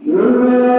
لا